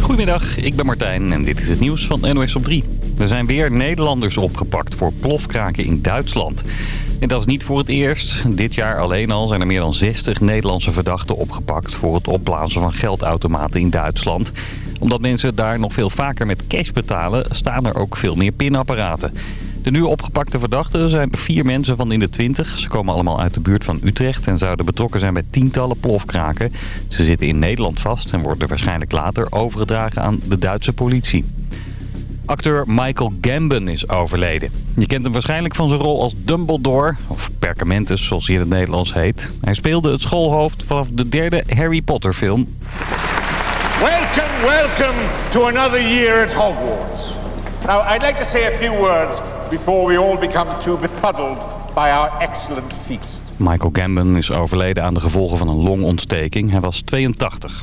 Goedemiddag, ik ben Martijn en dit is het nieuws van NOS op 3. Er zijn weer Nederlanders opgepakt voor plofkraken in Duitsland. En dat is niet voor het eerst. Dit jaar alleen al zijn er meer dan 60 Nederlandse verdachten opgepakt... voor het opblazen van geldautomaten in Duitsland. Omdat mensen daar nog veel vaker met cash betalen... staan er ook veel meer pinapparaten. De nu opgepakte verdachten zijn vier mensen van in de twintig. Ze komen allemaal uit de buurt van Utrecht en zouden betrokken zijn bij tientallen plofkraken. Ze zitten in Nederland vast en worden waarschijnlijk later overgedragen aan de Duitse politie. Acteur Michael Gambon is overleden. Je kent hem waarschijnlijk van zijn rol als Dumbledore, of Perkamentus zoals hij in het Nederlands heet. Hij speelde het schoolhoofd vanaf de derde Harry Potter film. Welcome, welcome to another year at Hogwarts. Now, I'd like to say a few words before we all become too befuddled by our excellent feast. Michael Gambon is overleden aan de gevolgen van een longontsteking. Hij was 82.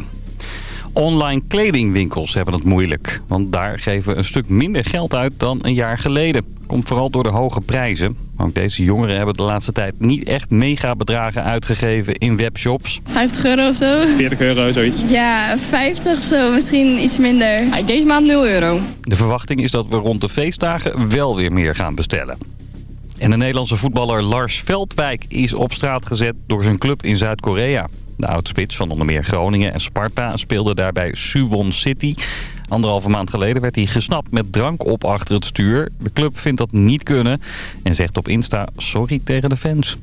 Online kledingwinkels hebben het moeilijk. Want daar geven we een stuk minder geld uit dan een jaar geleden. Komt vooral door de hoge prijzen. Ook deze jongeren hebben de laatste tijd niet echt mega bedragen uitgegeven in webshops. 50 euro of zo. 40 euro, zoiets. Ja, 50 of zo, misschien iets minder. Deze maand 0 euro. De verwachting is dat we rond de feestdagen wel weer meer gaan bestellen. En de Nederlandse voetballer Lars Veldwijk is op straat gezet door zijn club in Zuid-Korea. De oudspits van onder meer Groningen en Sparta speelde daarbij Suwon City. Anderhalve maand geleden werd hij gesnapt met drank op achter het stuur. De club vindt dat niet kunnen en zegt op Insta sorry tegen de fans.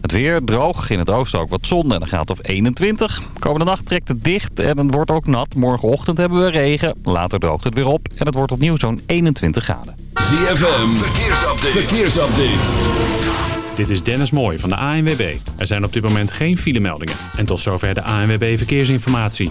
Het weer droog, in het oosten ook wat zon en dan gaat of 21. Komende nacht trekt het dicht en het wordt ook nat. Morgenochtend hebben we regen, later droogt het weer op en het wordt opnieuw zo'n 21 graden. ZFM, verkeersupdate. verkeersupdate. Dit is Dennis Mooij van de ANWB. Er zijn op dit moment geen filemeldingen. En tot zover de ANWB Verkeersinformatie.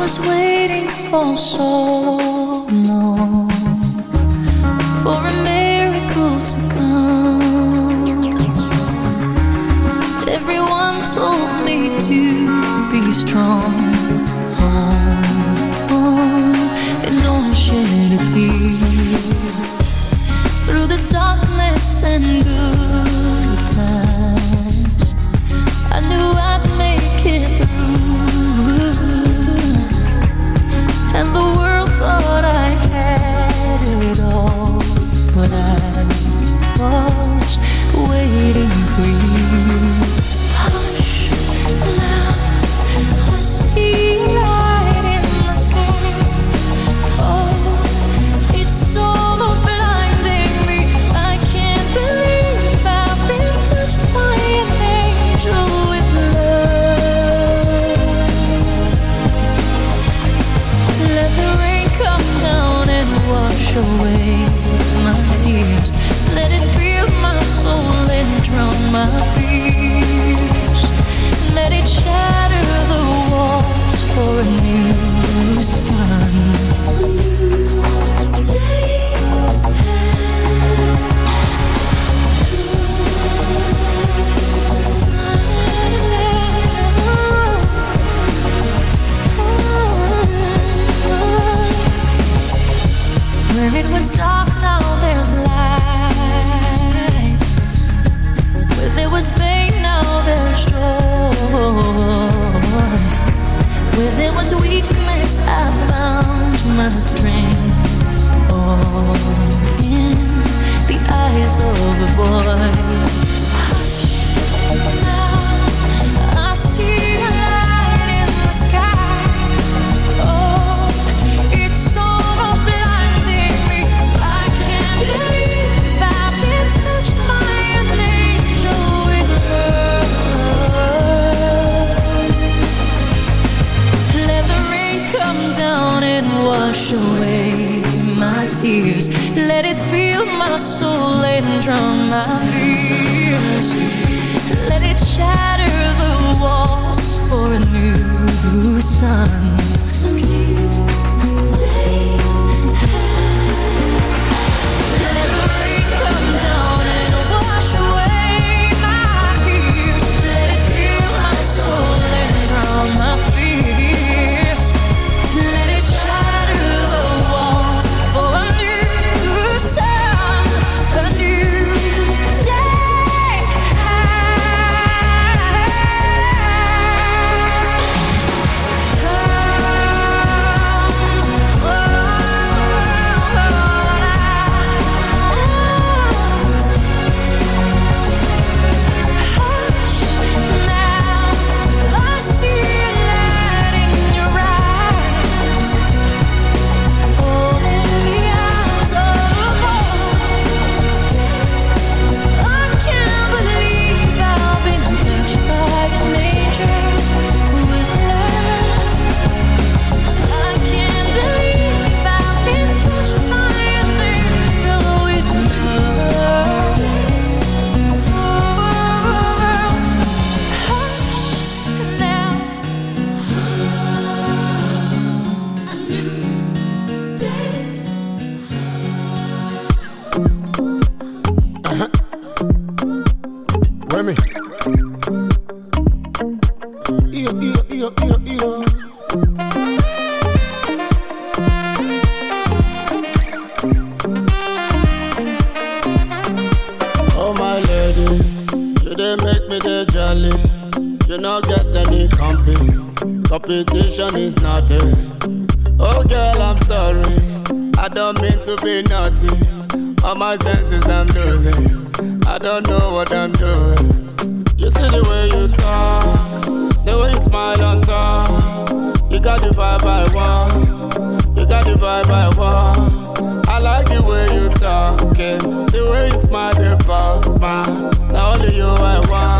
Was waiting for so long for a miracle to come. Everyone told me to be strong. Hold on and don't shed a tear. Through the darkness and good you I want.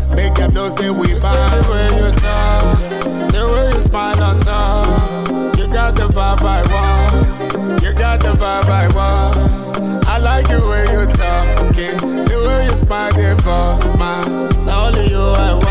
make them know say we bomb. The way you talk, the way you smile on top, you got the vibe I want. You got the vibe I want. I like the way you talking, the way you smile, false smile. Now only you I want.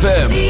ZFM.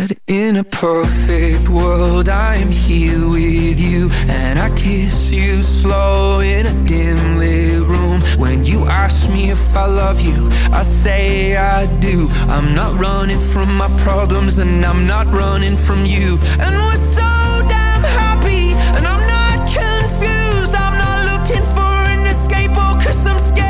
But in a perfect world, I am here with you, and I kiss you slow in a dim lit room. When you ask me if I love you, I say I do. I'm not running from my problems, and I'm not running from you. And we're so damn happy, and I'm not confused. I'm not looking for an escape, oh, cause I'm scared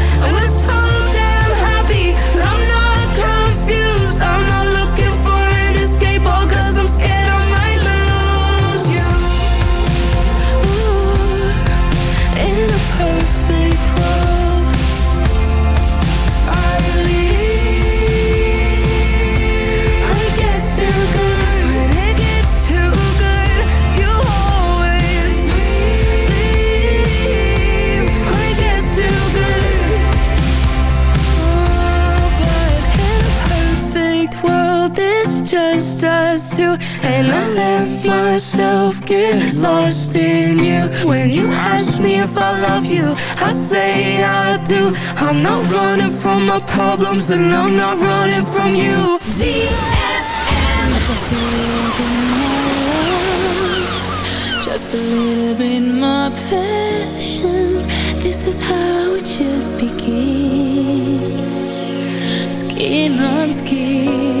Get lost in you. When you ask me if I love you, I say I do. I'm not running from my problems, and I'm not running from you. gf just a little bit more Just a little bit more passion. This is how it should begin. Skin on skin.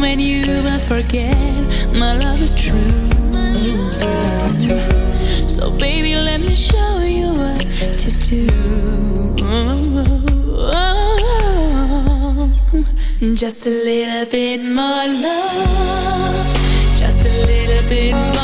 when you will forget my love is true. So baby, let me show you what to do. Just a little bit more love, just a little bit more.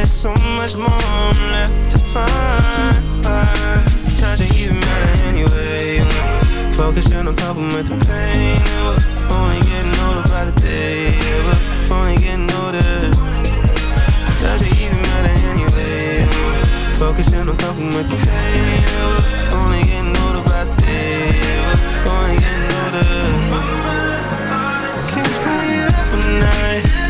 There's so much more left to find. Doesn't even matter anyway. Focusing on coping with the pain. We're only getting older by the day. We're only getting older. Doesn't even matter anyway. Focusing on coping with the pain. We're only getting older by the day. We're only getting older. Keeps me up all night.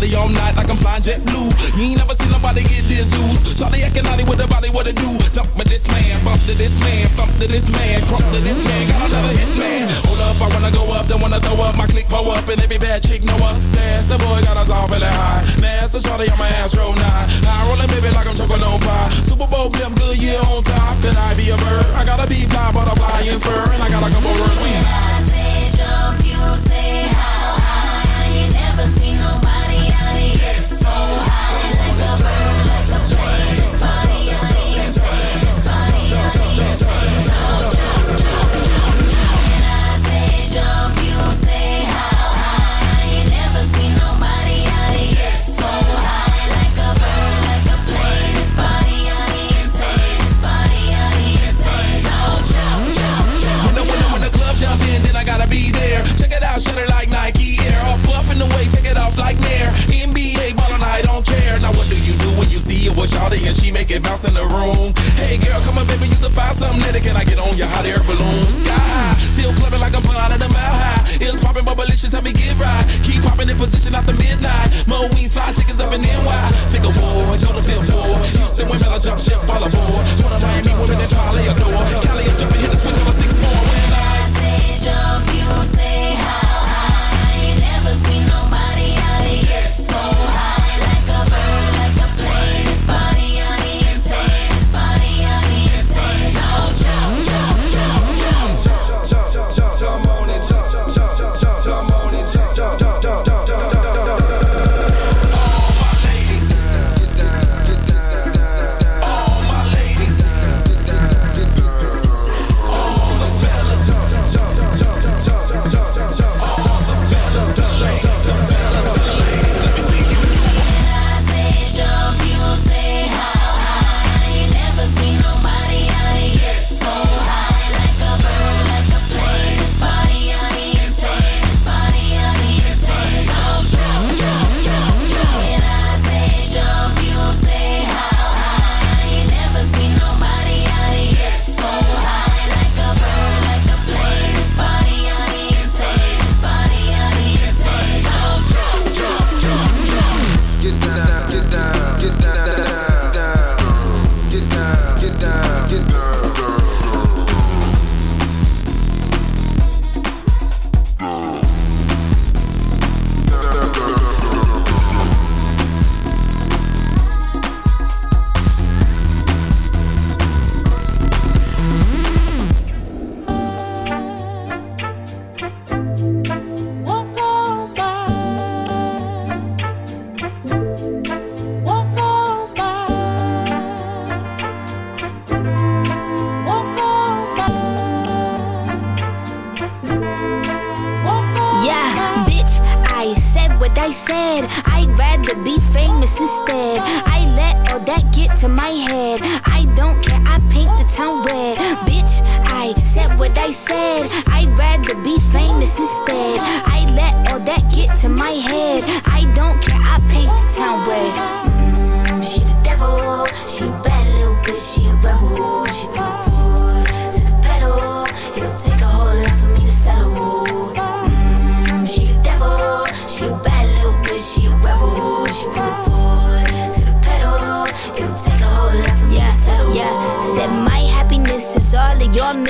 Party all night like I'm flying JetBlue. You ain't never seen nobody get this loose. Shawty acting naughty with the body, what it do? Jump with this man, bump to this man, stump to this man, crump to this man. Got another hit man. Hold up, I wanna go up, then wanna throw up my click, pull up, and every bad chick know us. That's the boy got us all feeling high. Master Shawty on my ass roll nine. I rollin' baby like I'm choking on pie. Super Bowl blimp, Goodyear on top. Could I be a bird? I gotta be fly, butterfly and spur, and I got a couple It like Nike Air. Off buff in the way, take it off like Nair. NBA ballin', I don't care. Now what do you do when you see it with Shawty and she make it bounce in the room? Hey girl, come on baby, you to find something that can I get on your hot air balloon? Sky high, still clubbing like I'm out of the mile high. It's popping, but malicious, help me get right. Keep popping in position after midnight. Mo wings, fly chickens up in NY. Think of war, go to fifth floor. Houston women, I jump ship, fall aboard. One of Miami women that probably adore. Cali is jumping, hit the switch on a six four. When I All my ladies,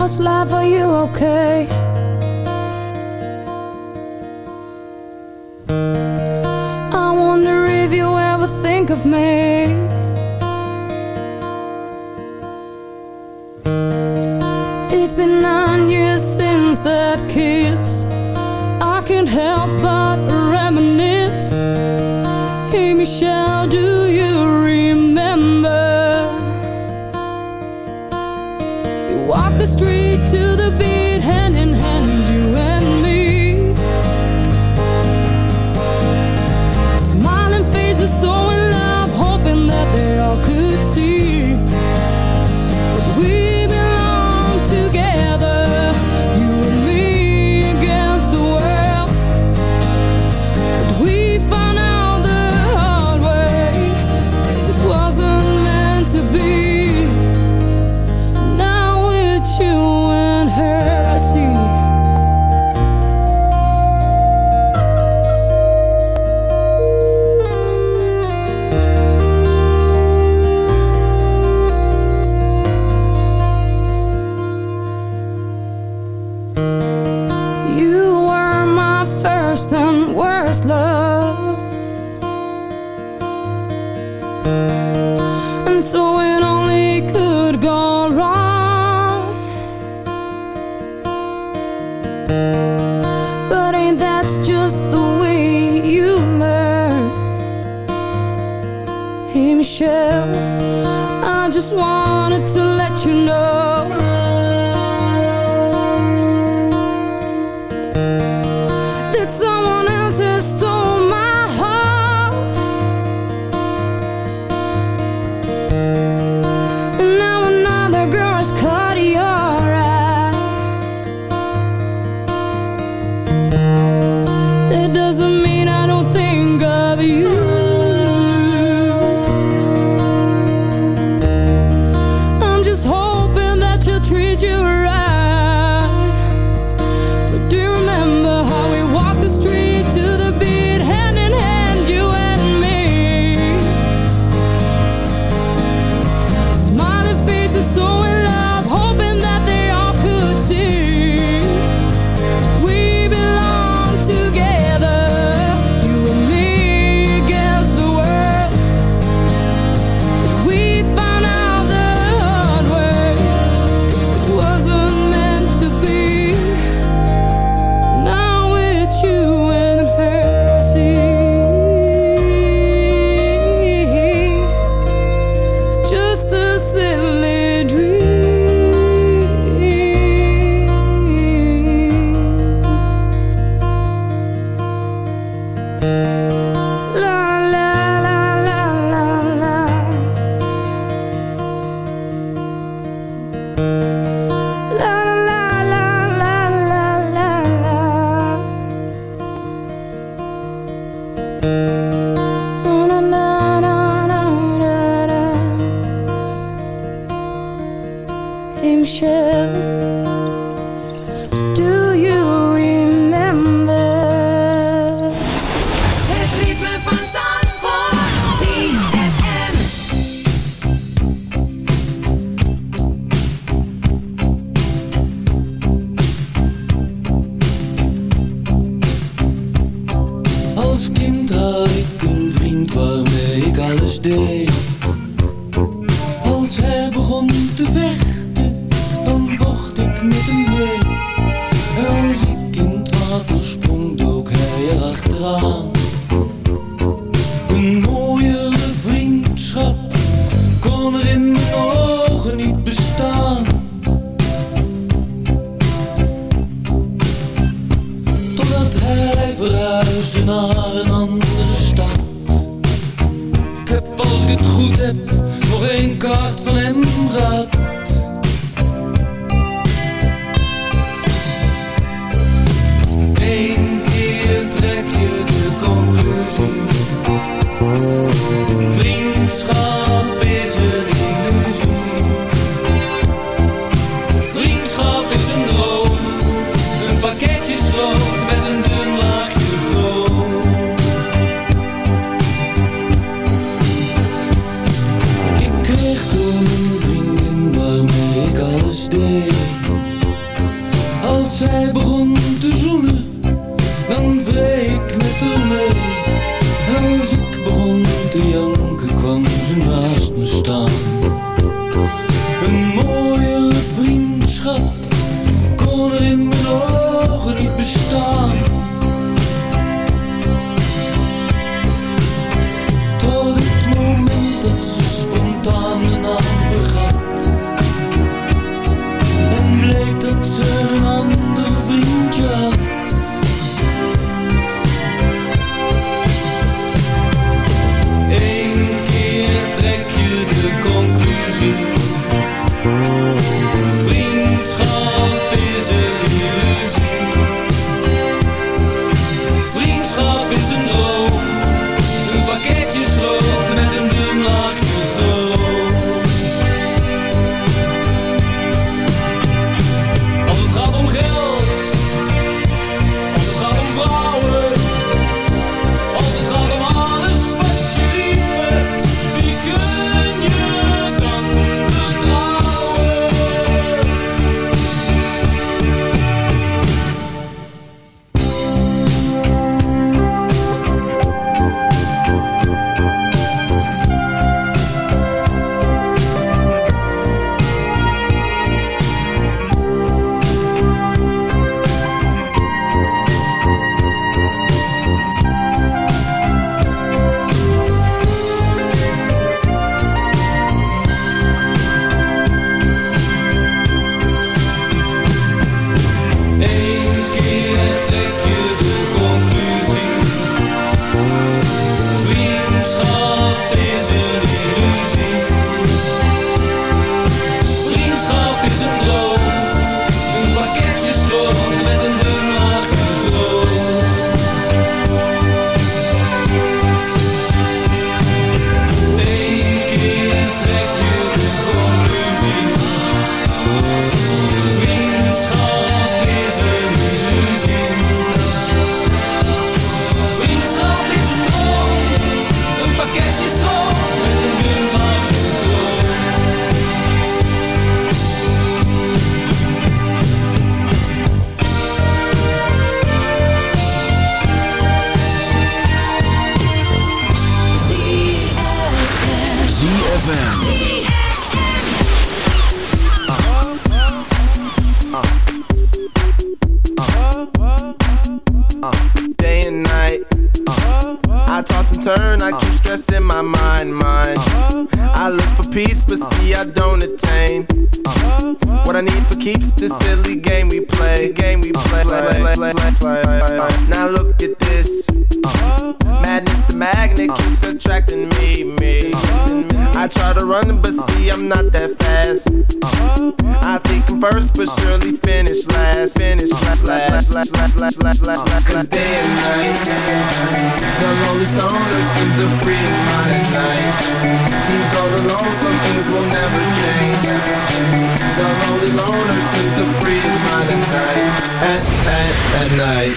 How's life? Are you okay? I wonder if you ever think of me. play, play, play. Now look at this. Uh, madness, the magnet keeps attracting me, me. I try to run, but see, I'm not that first, but surely finish last. Finish last, last, last, last, last, last, last, last. Cause day and night, the loneliest owner seems to free his mind at night. He's all alone, some things will never change. The lonely loner seems to free mind at night. At, at, at night.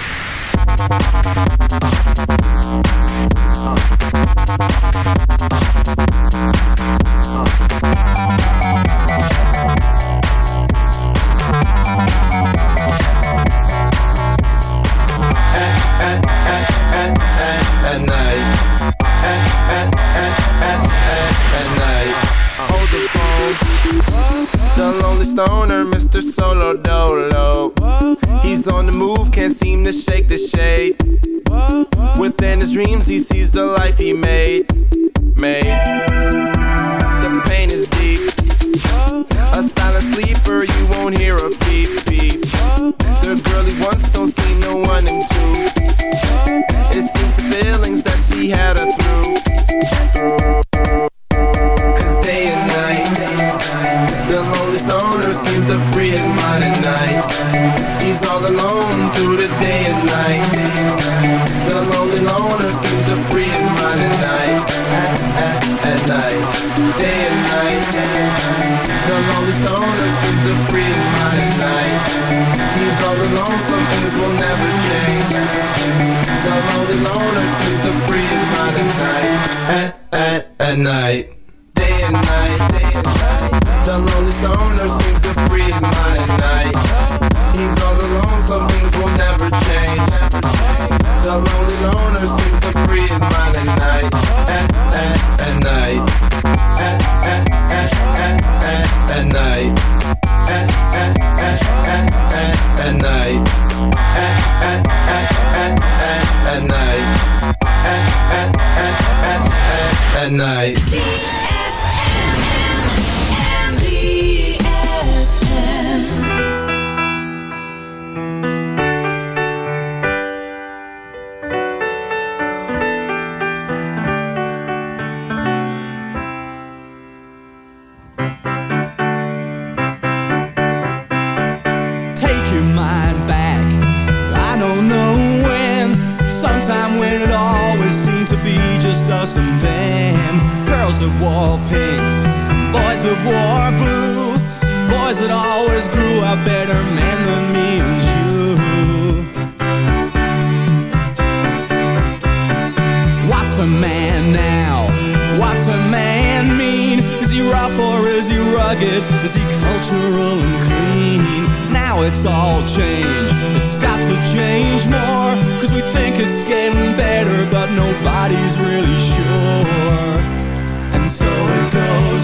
dreams, he sees the life he made, made. rugged? Is he cultural and clean? Now it's all changed. It's got to change more. Cause we think it's getting better, but nobody's really sure. And so it goes